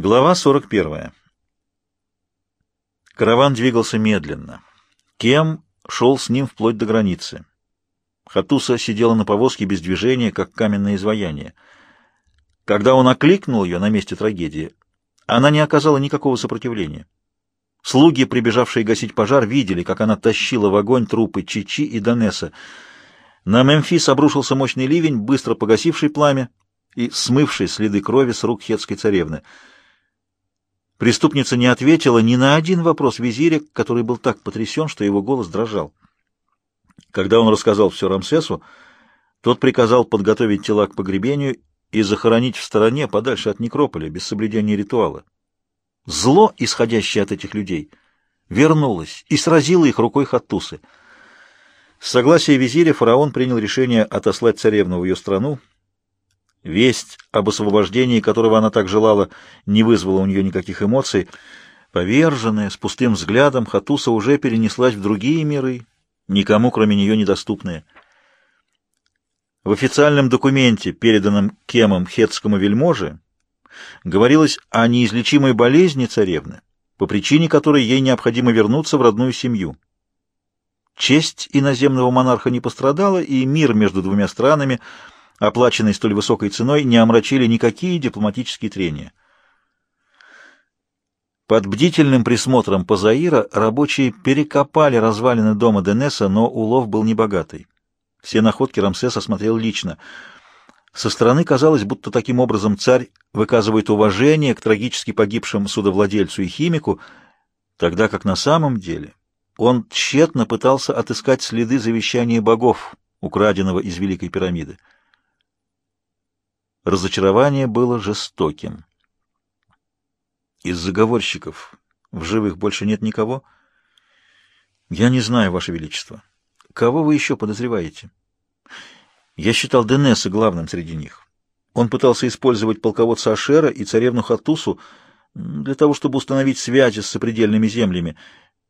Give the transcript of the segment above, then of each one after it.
Глава 41. Караван двигался медленно. Кем шел с ним вплоть до границы. Хатуса сидела на повозке без движения, как каменное изваяние. Когда он окликнул ее на месте трагедии, она не оказала никакого сопротивления. Слуги, прибежавшие гасить пожар, видели, как она тащила в огонь трупы Чичи и Донеса. На Мемфис обрушился мощный ливень, быстро погасивший пламя и смывший следы крови с рук хетской царевны — Преступница не ответила ни на один вопрос визиря, который был так потрясен, что его голос дрожал. Когда он рассказал все Рамсесу, тот приказал подготовить тела к погребению и захоронить в стороне, подальше от некрополя, без соблюдения ритуала. Зло, исходящее от этих людей, вернулось и сразило их рукой Хаттусы. С согласия визиря фараон принял решение отослать царевну в ее страну, Весть об освобождении, которого она так желала, не вызвала у нее никаких эмоций. Поверженная, с пустым взглядом, Хатуса уже перенеслась в другие миры, никому кроме нее недоступные. В официальном документе, переданном Кемом хетскому вельможе, говорилось о неизлечимой болезни царевны, по причине которой ей необходимо вернуться в родную семью. Честь иноземного монарха не пострадала, и мир между двумя странами – оплаченной столь высокой ценой, не омрачили никакие дипломатические трения. Под бдительным присмотром Пазаира рабочие перекопали развалины дома Денеса, но улов был небогатый. Все находки Рамсес осмотрел лично. Со стороны казалось, будто таким образом царь выказывает уважение к трагически погибшим судовладельцу и химику, тогда как на самом деле он тщетно пытался отыскать следы завещания богов, украденного из Великой пирамиды. Разочарование было жестоким. Из заговорщиков в живых больше нет никого? Я не знаю, Ваше Величество. Кого вы еще подозреваете? Я считал Денеса главным среди них. Он пытался использовать полководца Ашера и царевну Хатусу для того, чтобы установить связи с сопредельными землями.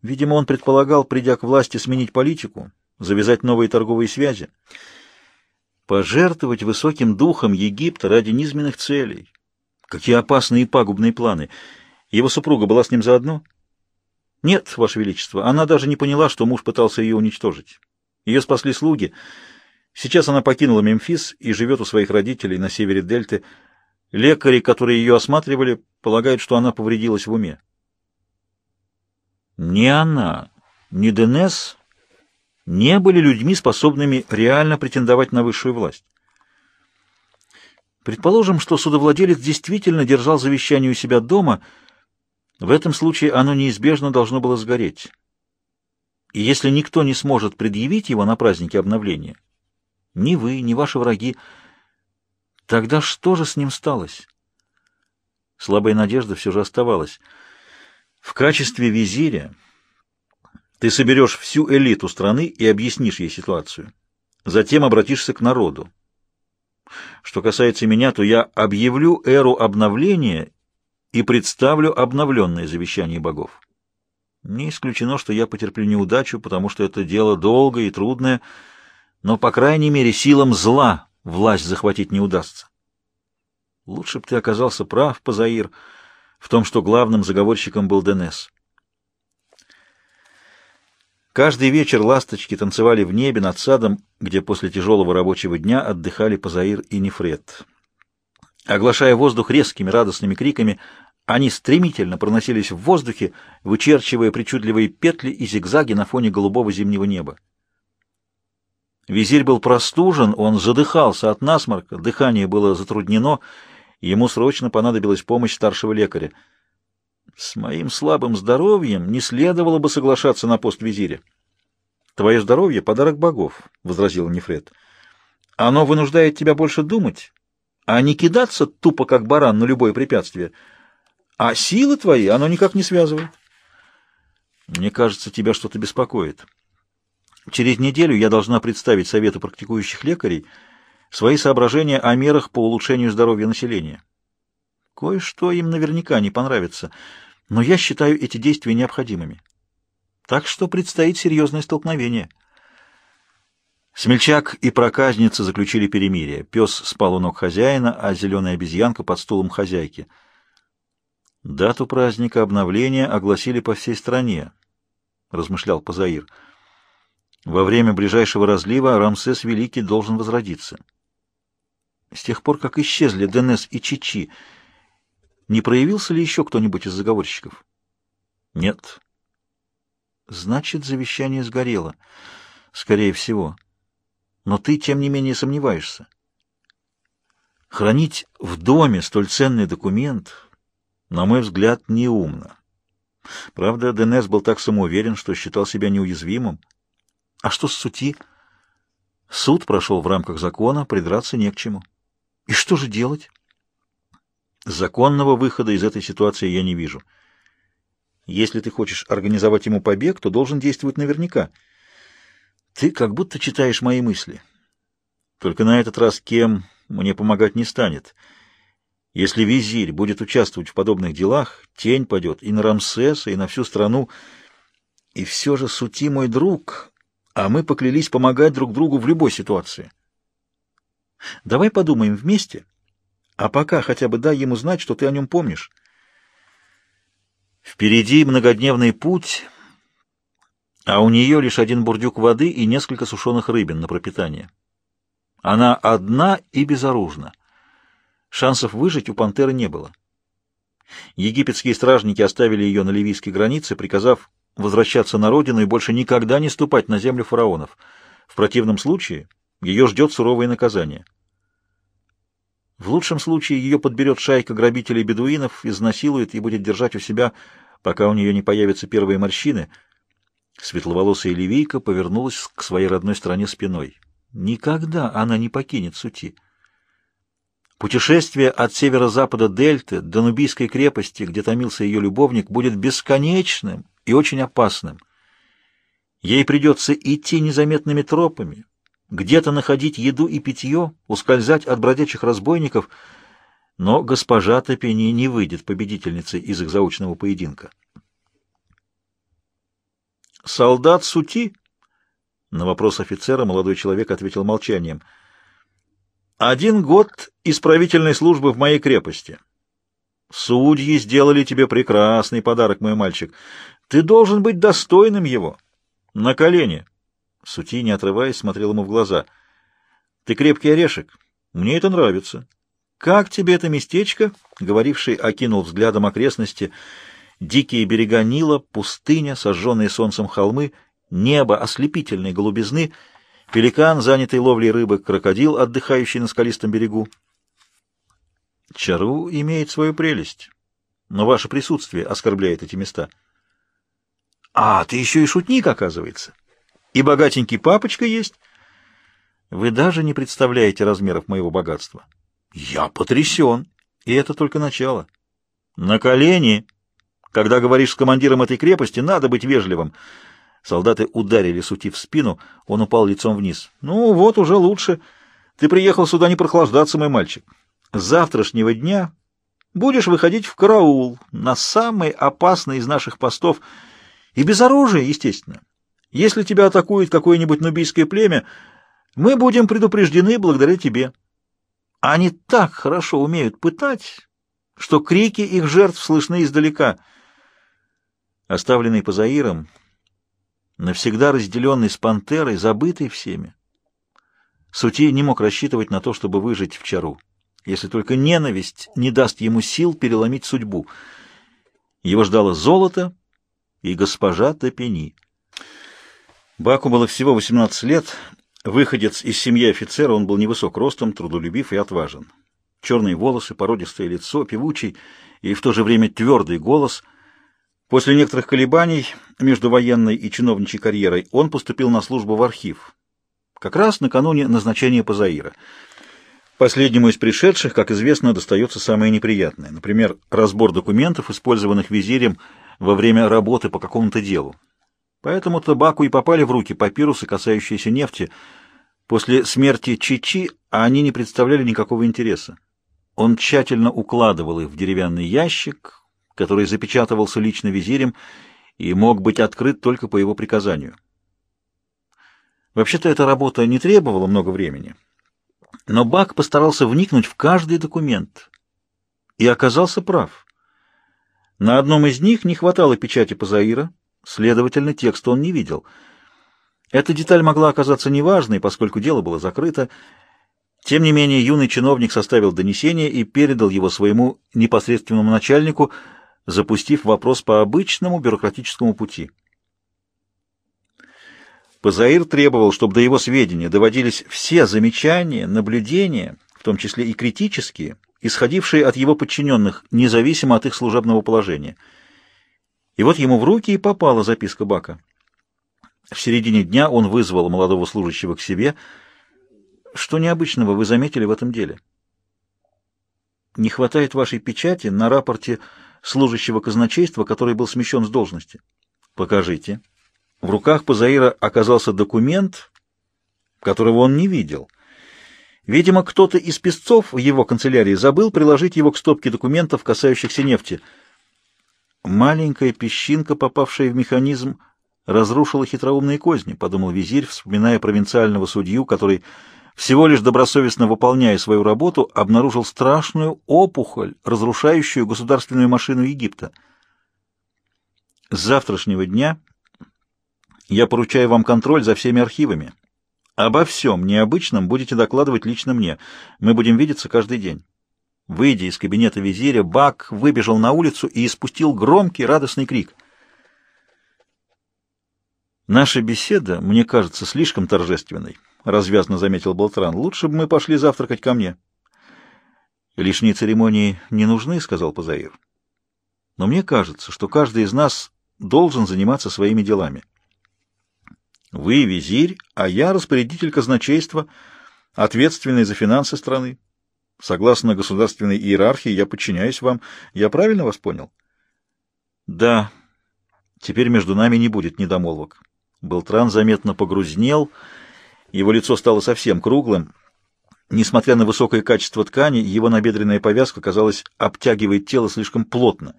Видимо, он предполагал, придя к власти, сменить политику, завязать новые торговые связи пожертвовать высоким духом Египта ради низменных целей. Какие опасные и пагубные планы. Его супруга была с ним заодно? Нет, Ваше Величество, она даже не поняла, что муж пытался ее уничтожить. Ее спасли слуги. Сейчас она покинула Мемфис и живет у своих родителей на севере Дельты. Лекари, которые ее осматривали, полагают, что она повредилась в уме. Ни она, ни Денес не были людьми, способными реально претендовать на высшую власть. Предположим, что судовладелец действительно держал завещание у себя дома, в этом случае оно неизбежно должно было сгореть. И если никто не сможет предъявить его на празднике обновления, ни вы, ни ваши враги, тогда что же с ним сталось? Слабая надежда все же оставалась. В качестве визиря ты соберешь всю элиту страны и объяснишь ей ситуацию. Затем обратишься к народу. Что касается меня, то я объявлю эру обновления и представлю обновленное завещание богов. Не исключено, что я потерплю неудачу, потому что это дело долгое и трудное, но, по крайней мере, силам зла власть захватить не удастся. Лучше бы ты оказался прав, Пазаир, в том, что главным заговорщиком был Денес. Каждый вечер ласточки танцевали в небе над садом, где после тяжелого рабочего дня отдыхали Пазаир и Нефред. Оглашая воздух резкими радостными криками, они стремительно проносились в воздухе, вычерчивая причудливые петли и зигзаги на фоне голубого зимнего неба. Визирь был простужен, он задыхался от насморка, дыхание было затруднено, ему срочно понадобилась помощь старшего лекаря. С моим слабым здоровьем не следовало бы соглашаться на пост визиря. Твое здоровье — подарок богов, — возразил Нефред. Оно вынуждает тебя больше думать, а не кидаться тупо, как баран, на любое препятствие. А силы твои оно никак не связывает. Мне кажется, тебя что-то беспокоит. Через неделю я должна представить Совету практикующих лекарей свои соображения о мерах по улучшению здоровья населения. Кое-что им наверняка не понравится — но я считаю эти действия необходимыми. Так что предстоит серьезное столкновение. Смельчак и проказница заключили перемирие. Пес спал у ног хозяина, а зеленая обезьянка под стулом хозяйки. Дату праздника обновления огласили по всей стране, размышлял Пазаир. Во время ближайшего разлива Рамсес Великий должен возродиться. С тех пор, как исчезли Денес и Чичи, не проявился ли еще кто-нибудь из заговорщиков? Нет. Значит, завещание сгорело. Скорее всего. Но ты, тем не менее, сомневаешься. Хранить в доме столь ценный документ, на мой взгляд, неумно. Правда, Денес был так самоуверен, что считал себя неуязвимым. А что с сути? Суд прошел в рамках закона, придраться не к чему. И что же делать? Законного выхода из этой ситуации я не вижу. Если ты хочешь организовать ему побег, то должен действовать наверняка. Ты как будто читаешь мои мысли. Только на этот раз кем мне помогать не станет. Если визирь будет участвовать в подобных делах, тень падет и на Рамсеса, и на всю страну. И все же сути мой друг, а мы поклялись помогать друг другу в любой ситуации. Давай подумаем вместе, а пока хотя бы дай ему знать, что ты о нем помнишь. Впереди многодневный путь, а у нее лишь один бурдюк воды и несколько сушеных рыбин на пропитание. Она одна и безоружна. Шансов выжить у пантеры не было. Египетские стражники оставили ее на ливийской границе, приказав возвращаться на родину и больше никогда не ступать на землю фараонов. В противном случае ее ждет суровое наказание. В лучшем случае ее подберет шайка грабителей-бедуинов, изнасилует и будет держать у себя, пока у нее не появятся первые морщины. Светловолосая ливийка повернулась к своей родной стране спиной. Никогда она не покинет сути. Путешествие от северо-запада Дельты до Нубийской крепости, где томился ее любовник, будет бесконечным и очень опасным. Ей придется идти незаметными тропами, где-то находить еду и питье, ускользать от бродячих разбойников, но госпожа Топени не выйдет победительницей из их заочного поединка. «Солдат Сути?» На вопрос офицера молодой человек ответил молчанием. «Один год исправительной службы в моей крепости. Судьи сделали тебе прекрасный подарок, мой мальчик. Ты должен быть достойным его. На колени». Сути, не отрываясь, смотрел ему в глаза. «Ты крепкий орешек. Мне это нравится. Как тебе это местечко?» Говоривший окинул взглядом окрестности. Дикие берега Нила, пустыня, сожженные солнцем холмы, небо ослепительной голубизны, пеликан, занятый ловлей рыбы, крокодил, отдыхающий на скалистом берегу. Чару имеет свою прелесть, но ваше присутствие оскорбляет эти места. А, ты еще и шутник, оказывается. И богатенький папочка есть. Вы даже не представляете размеров моего богатства. Я потрясен. И это только начало. На колени. Когда говоришь с командиром этой крепости, надо быть вежливым. Солдаты ударили Сути в спину, он упал лицом вниз. Ну вот, уже лучше. Ты приехал сюда не прохлаждаться, мой мальчик. С завтрашнего дня будешь выходить в караул на самый опасный из наших постов и без оружия, естественно. Если тебя атакует какое-нибудь нубийское племя, мы будем предупреждены благодаря тебе. Они так хорошо умеют пытать, что крики их жертв слышны издалека. Оставленный Пазаиром, навсегда разделенный с пантерой, забытый всеми, Сути не мог рассчитывать на то, чтобы выжить в чару, если только ненависть не даст ему сил переломить судьбу. Его ждало золото и госпожа Топени. Баку было всего 18 лет. Выходец из семьи офицера, он был невысок ростом, трудолюбив и отважен. Черные волосы, породистое лицо, певучий и в то же время твердый голос. После некоторых колебаний между военной и чиновничьей карьерой он поступил на службу в архив. Как раз накануне назначения Пазаира. Последнему из пришедших, как известно, достается самое неприятное. Например, разбор документов, использованных визирем во время работы по какому-то делу. Поэтому табаку и попали в руки папирусы, касающиеся нефти. После смерти Чичи они не представляли никакого интереса. Он тщательно укладывал их в деревянный ящик, который запечатывался лично визирем и мог быть открыт только по его приказанию. Вообще-то эта работа не требовала много времени, но Бак постарался вникнуть в каждый документ и оказался прав. На одном из них не хватало печати Пазаира, следовательно, текста он не видел. Эта деталь могла оказаться неважной, поскольку дело было закрыто. Тем не менее, юный чиновник составил донесение и передал его своему непосредственному начальнику, запустив вопрос по обычному бюрократическому пути. Пазаир требовал, чтобы до его сведения доводились все замечания, наблюдения, в том числе и критические, исходившие от его подчиненных, независимо от их служебного положения. И вот ему в руки и попала записка Бака. В середине дня он вызвал молодого служащего к себе. Что необычного вы заметили в этом деле? Не хватает вашей печати на рапорте служащего казначейства, который был смещен с должности. Покажите. В руках Пазаира оказался документ, которого он не видел. Видимо, кто-то из песцов в его канцелярии забыл приложить его к стопке документов, касающихся нефти. Маленькая песчинка, попавшая в механизм, разрушила хитроумные козни, подумал визирь, вспоминая провинциального судью, который, всего лишь добросовестно выполняя свою работу, обнаружил страшную опухоль, разрушающую государственную машину Египта. С завтрашнего дня я поручаю вам контроль за всеми архивами. Обо всем необычном будете докладывать лично мне. Мы будем видеться каждый день. Выйдя из кабинета визиря, Бак выбежал на улицу и испустил громкий радостный крик. «Наша беседа, мне кажется, слишком торжественной», — развязно заметил Болтран. «Лучше бы мы пошли завтракать ко мне». «Лишние церемонии не нужны», — сказал Пазаир. «Но мне кажется, что каждый из нас должен заниматься своими делами». Вы визирь, а я распорядитель казначейства, ответственный за финансы страны. Согласно государственной иерархии, я подчиняюсь вам. Я правильно вас понял? Да. Теперь между нами не будет недомолвок. Белтран заметно погрузнел, его лицо стало совсем круглым. Несмотря на высокое качество ткани, его набедренная повязка, казалось, обтягивает тело слишком плотно.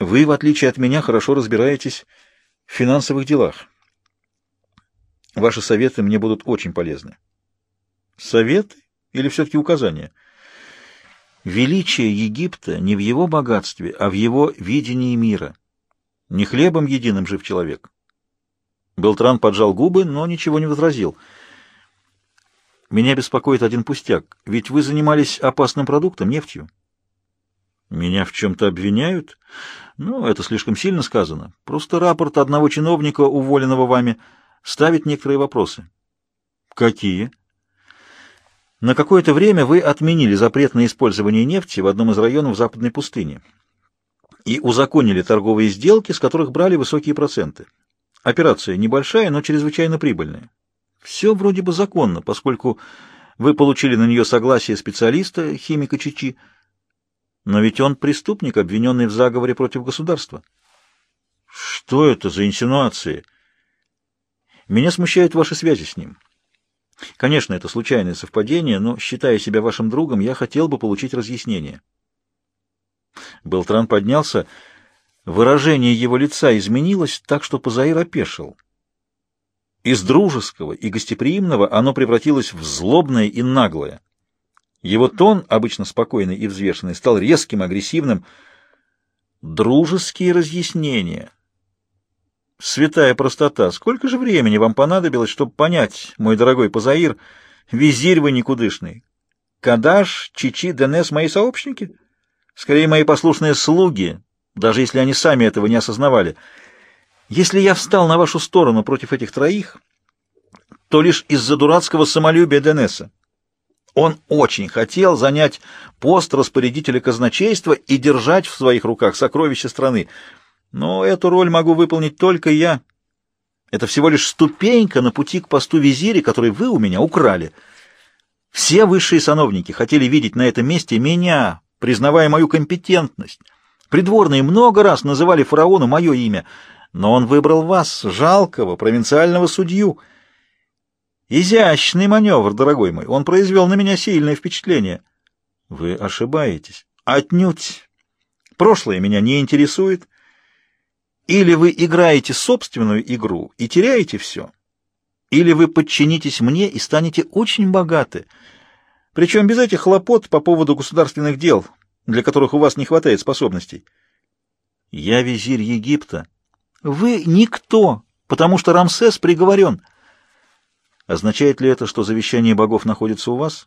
Вы, в отличие от меня, хорошо разбираетесь в финансовых делах. Ваши советы мне будут очень полезны. Советы или все-таки указания? Величие Египта не в его богатстве, а в его видении мира. Не хлебом единым жив человек. Белтран поджал губы, но ничего не возразил. Меня беспокоит один пустяк, ведь вы занимались опасным продуктом, нефтью. Меня в чем-то обвиняют? Ну, это слишком сильно сказано. Просто рапорт одного чиновника, уволенного вами, ставит некоторые вопросы. Какие? На какое-то время вы отменили запрет на использование нефти в одном из районов Западной пустыни и узаконили торговые сделки, с которых брали высокие проценты. Операция небольшая, но чрезвычайно прибыльная. Все вроде бы законно, поскольку вы получили на нее согласие специалиста, химика Чичи, но ведь он преступник, обвиненный в заговоре против государства. Что это за инсинуации? Меня смущают ваши связи с ним. Конечно, это случайное совпадение, но, считая себя вашим другом, я хотел бы получить разъяснение. Белтран поднялся. Выражение его лица изменилось так, что Пазаир опешил. Из дружеского и гостеприимного оно превратилось в злобное и наглое. Его тон, обычно спокойный и взвешенный, стал резким, агрессивным. Дружеские разъяснения. Святая простота. Сколько же времени вам понадобилось, чтобы понять, мой дорогой Пазаир, визирь вы никудышный? Кадаш, Чичи, Денес — мои сообщники? Скорее, мои послушные слуги, даже если они сами этого не осознавали. Если я встал на вашу сторону против этих троих, то лишь из-за дурацкого самолюбия Денеса. Он очень хотел занять пост распорядителя казначейства и держать в своих руках сокровища страны. Но эту роль могу выполнить только я. Это всего лишь ступенька на пути к посту визиря, который вы у меня украли. Все высшие сановники хотели видеть на этом месте меня, признавая мою компетентность. Придворные много раз называли фараону мое имя, но он выбрал вас, жалкого провинциального судью — Изящный маневр, дорогой мой. Он произвел на меня сильное впечатление. Вы ошибаетесь. Отнюдь. Прошлое меня не интересует. Или вы играете собственную игру и теряете все, или вы подчинитесь мне и станете очень богаты, причем без этих хлопот по поводу государственных дел, для которых у вас не хватает способностей. Я визирь Египта. Вы никто, потому что Рамсес приговорен. Означает ли это, что завещание богов находится у вас?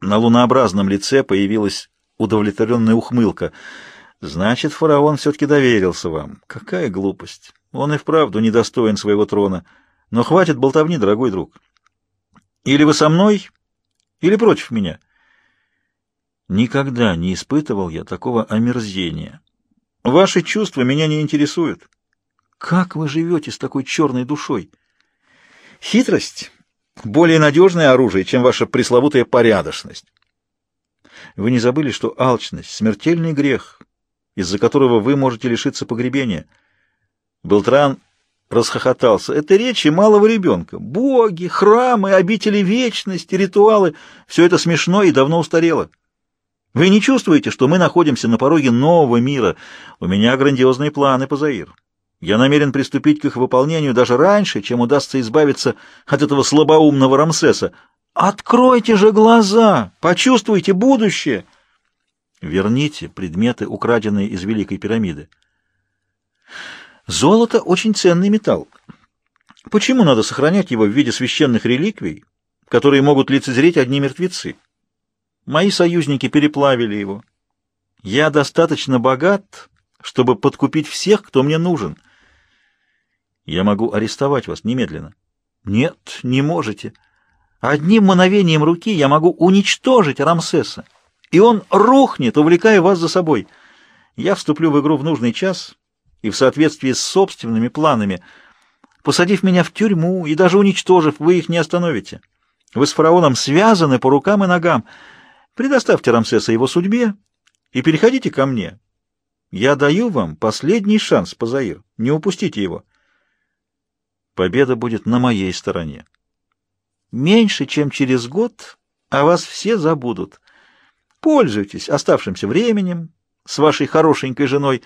На лунообразном лице появилась удовлетворенная ухмылка. Значит, фараон все-таки доверился вам. Какая глупость. Он и вправду недостоин своего трона. Но хватит болтовни, дорогой друг. Или вы со мной, или против меня. Никогда не испытывал я такого омерзения. Ваши чувства меня не интересуют. Как вы живете с такой черной душой? Хитрость — более надежное оружие, чем ваша пресловутая порядочность. Вы не забыли, что алчность — смертельный грех, из-за которого вы можете лишиться погребения. Белтран расхохотался. Это речи малого ребенка. Боги, храмы, обители вечности, ритуалы — все это смешно и давно устарело. Вы не чувствуете, что мы находимся на пороге нового мира? У меня грандиозные планы, Пазаир. Я намерен приступить к их выполнению даже раньше, чем удастся избавиться от этого слабоумного Рамсеса. Откройте же глаза, почувствуйте будущее. Верните предметы, украденные из Великой пирамиды. Золото — очень ценный металл. Почему надо сохранять его в виде священных реликвий, которые могут лицезреть одни мертвецы? Мои союзники переплавили его. Я достаточно богат, чтобы подкупить всех, кто мне нужен. Я могу арестовать вас немедленно. Нет, не можете. Одним мановением руки я могу уничтожить Рамсеса, и он рухнет, увлекая вас за собой. Я вступлю в игру в нужный час и в соответствии с собственными планами. Посадив меня в тюрьму и даже уничтожив, вы их не остановите. Вы с фараоном связаны по рукам и ногам. Предоставьте Рамсеса его судьбе и переходите ко мне. Я даю вам последний шанс, Пазаир. Не упустите его. Победа будет на моей стороне. Меньше, чем через год, о вас все забудут. Пользуйтесь оставшимся временем с вашей хорошенькой женой,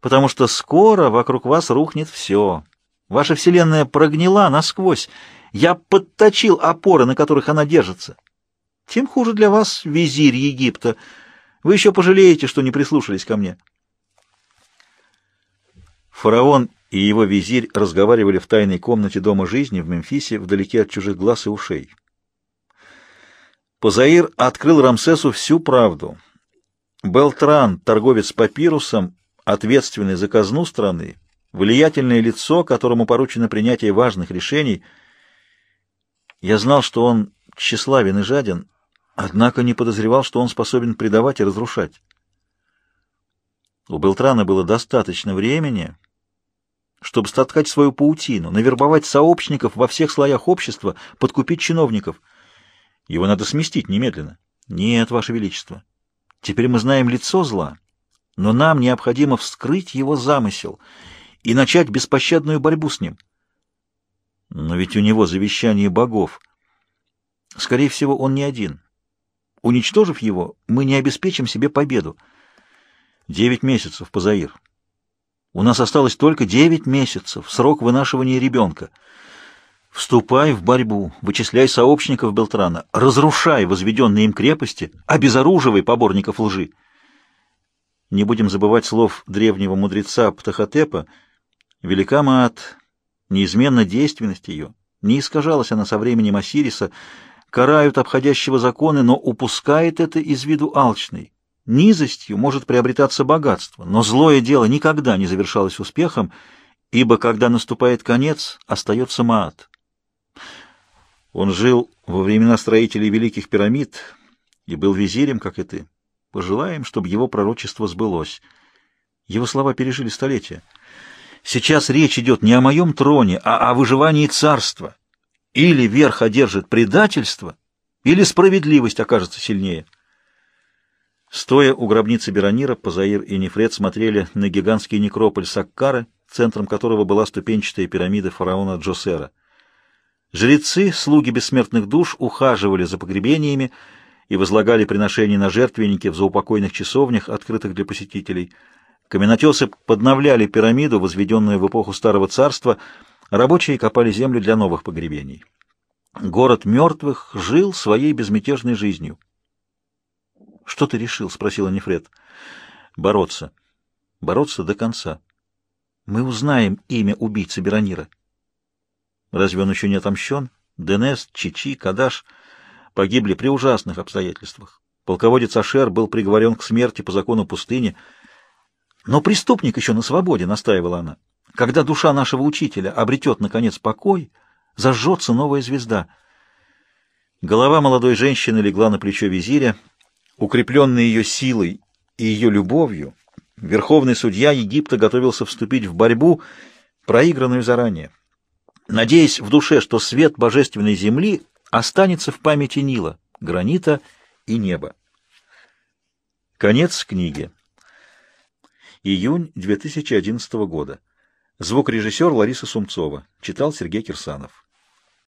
потому что скоро вокруг вас рухнет все. Ваша вселенная прогнила насквозь. Я подточил опоры, на которых она держится. Тем хуже для вас, визирь Египта. Вы еще пожалеете, что не прислушались ко мне. Фараон и его визирь разговаривали в тайной комнате Дома жизни в Мемфисе, вдалеке от чужих глаз и ушей. Позаир открыл Рамсесу всю правду. Белтран, торговец папирусом, ответственный за казну страны, влиятельное лицо, которому поручено принятие важных решений. Я знал, что он тщеславен и жаден, однако не подозревал, что он способен предавать и разрушать. У Белтрана было достаточно времени, чтобы стоткать свою паутину, навербовать сообщников во всех слоях общества, подкупить чиновников. Его надо сместить немедленно. Нет, Ваше Величество. Теперь мы знаем лицо зла, но нам необходимо вскрыть его замысел и начать беспощадную борьбу с ним. Но ведь у него завещание богов. Скорее всего, он не один. Уничтожив его, мы не обеспечим себе победу. Девять месяцев, Пазаир. У нас осталось только девять месяцев, срок вынашивания ребенка. Вступай в борьбу, вычисляй сообщников Белтрана, разрушай возведенные им крепости, обезоруживай поборников лжи. Не будем забывать слов древнего мудреца Птахотепа. Велика Маат, неизменна действенность ее. Не искажалась она со временем Осириса, карают обходящего законы, но упускает это из виду алчный. Низостью может приобретаться богатство, но злое дело никогда не завершалось успехом, ибо когда наступает конец, остается Маат. Он жил во времена строителей великих пирамид и был визирем, как и ты. Пожелаем, чтобы его пророчество сбылось. Его слова пережили столетия. Сейчас речь идет не о моем троне, а о выживании царства. Или верх одержит предательство, или справедливость окажется сильнее. Стоя у гробницы Беронира, Пазаир и Нефред смотрели на гигантский некрополь Саккары, центром которого была ступенчатая пирамида фараона Джосера. Жрецы, слуги бессмертных душ, ухаживали за погребениями, и возлагали приношения на жертвенники в заупокойных часовнях, открытых для посетителей. Каменотесы подновляли пирамиду, возведенную в эпоху Старого Царства, рабочие копали землю для новых погребений. Город мертвых жил своей безмятежной жизнью. Что ты решил? — спросила Нефред. — Бороться. Бороться до конца. Мы узнаем имя убийцы Беронира. Разве он еще не отомщен? Денес, Чичи, Кадаш погибли при ужасных обстоятельствах. Полководец Ашер был приговорен к смерти по закону пустыни. Но преступник еще на свободе, настаивала она. Когда душа нашего учителя обретет, наконец, покой, зажжется новая звезда. Голова молодой женщины легла на плечо визиря. Укрепленный ее силой и ее любовью, верховный судья Египта готовился вступить в борьбу, проигранную заранее, надеясь в душе, что свет божественной земли останется в памяти Нила, гранита и неба. Конец книги. Июнь 2011 года. Звукорежиссер Лариса Сумцова. Читал Сергей Кирсанов.